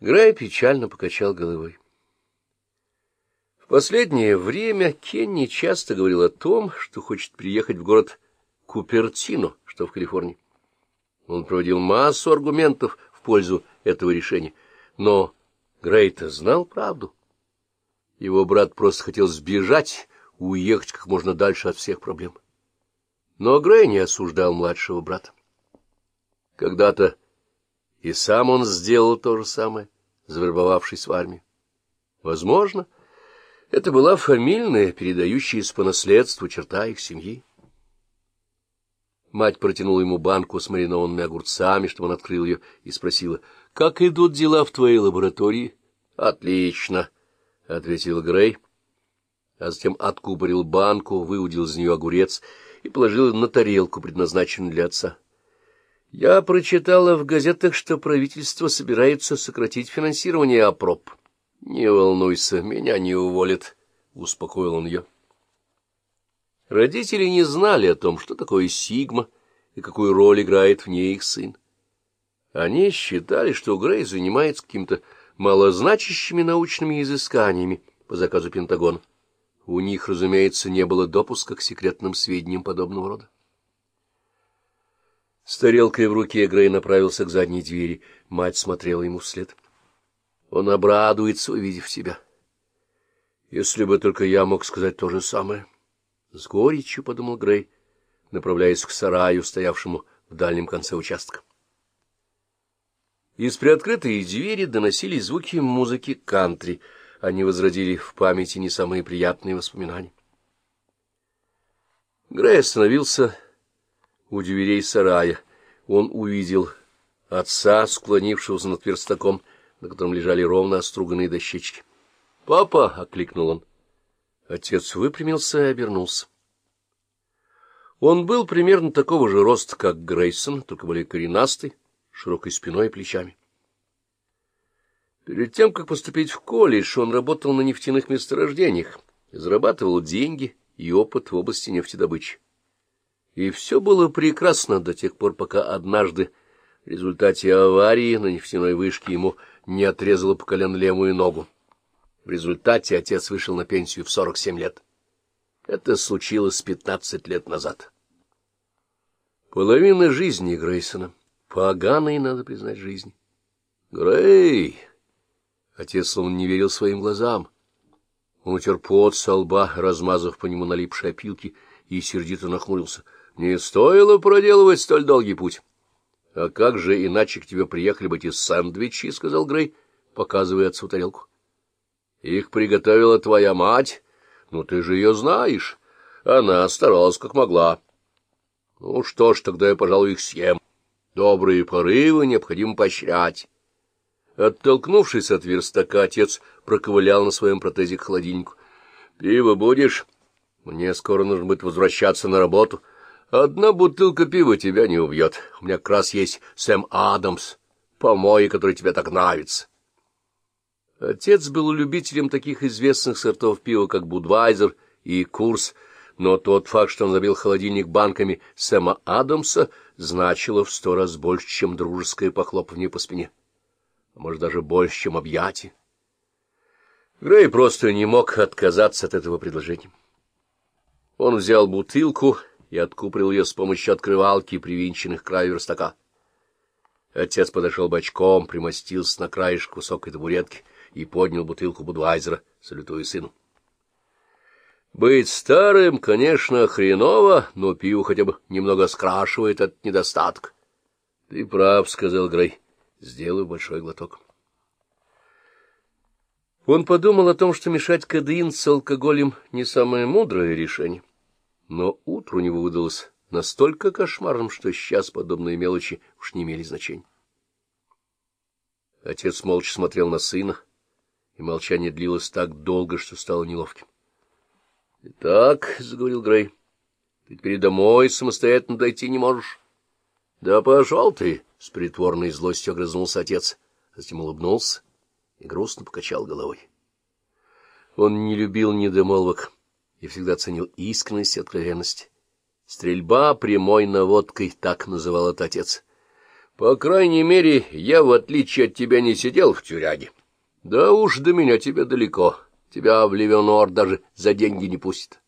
Грей печально покачал головой. В последнее время Кенни часто говорил о том, что хочет приехать в город Купертино, что в Калифорнии. Он проводил массу аргументов в пользу этого решения, но Грей-то знал правду. Его брат просто хотел сбежать, уехать как можно дальше от всех проблем. Но Грей не осуждал младшего брата. Когда-то и сам он сделал то же самое, завербовавшись в армию. Возможно, это была фамильная, передающаяся по наследству черта их семьи. Мать протянула ему банку с маринованными огурцами, чтобы он открыл ее, и спросила, — Как идут дела в твоей лаборатории? — Отлично, — ответил Грей, а затем откупорил банку, выудил из нее огурец и положил на тарелку, предназначенную для отца. Я прочитала в газетах, что правительство собирается сократить финансирование ОПРОП. — Не волнуйся, меня не уволят, — успокоил он ее. Родители не знали о том, что такое Сигма и какую роль играет в ней их сын. Они считали, что Грей занимается какими-то малозначащими научными изысканиями по заказу Пентагона. У них, разумеется, не было допуска к секретным сведениям подобного рода. С тарелкой в руке Грей направился к задней двери. Мать смотрела ему вслед. Он обрадуется, увидев тебя. Если бы только я мог сказать то же самое. С горечью подумал Грей, направляясь к сараю, стоявшему в дальнем конце участка. Из приоткрытой двери доносились звуки музыки кантри. Они возродили в памяти не самые приятные воспоминания. Грей остановился у дверей сарая. Он увидел отца, склонившегося над верстаком, на котором лежали ровно оструганные дощечки. «Папа!» — окликнул он. Отец выпрямился и обернулся. Он был примерно такого же роста, как Грейсон, только более коренастый, широкой спиной и плечами. Перед тем, как поступить в колледж, он работал на нефтяных месторождениях, зарабатывал деньги и опыт в области нефтедобычи. И все было прекрасно до тех пор, пока однажды в результате аварии на нефтяной вышке ему не отрезало по колен левую ногу. В результате отец вышел на пенсию в 47 лет. Это случилось 15 лет назад. Половина жизни Грейсона. Поганой, надо признать, жизни. Грей! Отец словно не верил своим глазам. Он утер пот со лба, размазав по нему налипшие опилки, и сердито нахмурился — не стоило проделывать столь долгий путь. — А как же иначе к тебе приехали бы эти сэндвичи, — сказал Грей, показывая отцу тарелку. — Их приготовила твоя мать. Ну, ты же ее знаешь. Она старалась как могла. Ну что ж, тогда я, пожалуй, их съем. Добрые порывы необходимо поощрять. Оттолкнувшись от верстака, отец проковылял на своем протезе к холодильнику. — Пиво будешь? Мне скоро нужно будет возвращаться на работу. — Одна бутылка пива тебя не убьет. У меня как раз есть Сэм Адамс, помой, который тебе так нравится. Отец был любителем таких известных сортов пива, как Будвайзер и Курс, но тот факт, что он забил холодильник банками Сэма Адамса, значило в сто раз больше, чем дружеское похлопывание по спине. А может, даже больше, чем объятие. Грей просто не мог отказаться от этого предложения. Он взял бутылку и откуприл ее с помощью открывалки, привинченных к краю верстака. Отец подошел бочком, примостился на краешек высокой табуретки и поднял бутылку Будвайзера, салютуя сыну. Быть старым, конечно, хреново, но пиво хотя бы немного скрашивает этот недостаток. — Ты прав, — сказал Грей. — Сделаю большой глоток. Он подумал о том, что мешать кадеин с алкоголем — не самое мудрое решение. Но утро у него выдалось настолько кошмарным, что сейчас подобные мелочи уж не имели значения. Отец молча смотрел на сына, и молчание длилось так долго, что стало неловким. — Итак, — заговорил Грей, — ты теперь домой самостоятельно дойти не можешь. — Да пошел ты! — с притворной злостью огрызнулся отец, а затем улыбнулся и грустно покачал головой. Он не любил недомолвок и всегда ценил искренность и откровенность. Стрельба прямой наводкой, так называл это отец. По крайней мере, я, в отличие от тебя, не сидел в тюряге. Да уж до меня тебе далеко. Тебя в Левенор даже за деньги не пустят.